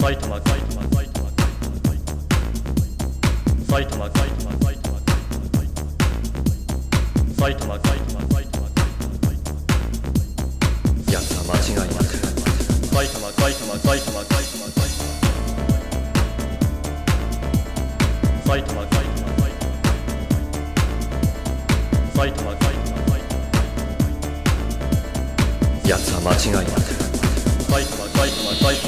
埼玉埼玉埼玉埼玉埼玉埼玉埼玉埼玉埼玉埼玉やつは間違いなく埼玉埼玉埼玉埼玉埼玉埼玉埼玉埼玉埼玉やつは間違いなく埼玉埼玉埼玉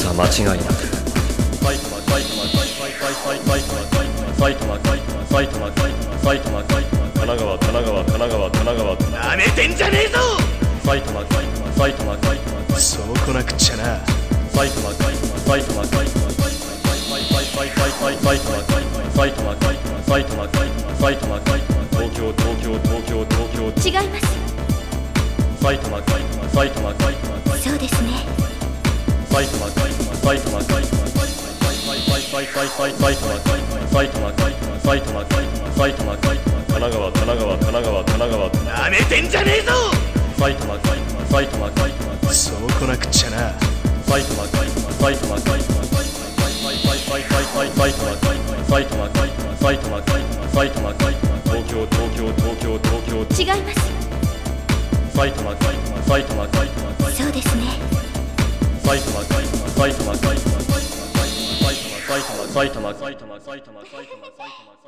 つは間違いなく埼玉埼玉埼玉埼玉埼玉埼玉埼玉埼玉奈川神奈川なめてんじゃねえぞ！埼玉埼玉埼玉埼玉そうこなくっちゃな埼玉埼玉埼玉埼玉埼玉埼玉埼玉埼玉埼玉埼玉埼玉埼玉埼玉東京東京東京東京違います埼玉埼玉埼玉埼玉そうですね埼玉埼玉埼玉埼玉埼玉埼玉埼玉埼玉埼玉埼玉埼玉埼玉神奈川神奈川神奈川神奈川。なめてんじゃねえぞ！埼玉埼玉埼玉。埼玉そうこなくっちゃな。埼玉埼玉埼玉埼玉埼玉埼玉埼玉埼玉埼玉埼玉埼玉東京東京東京東京違います埼玉埼玉埼玉埼玉そうですね埼玉埼玉埼玉埼玉埼玉埼玉埼玉埼玉埼玉埼玉埼玉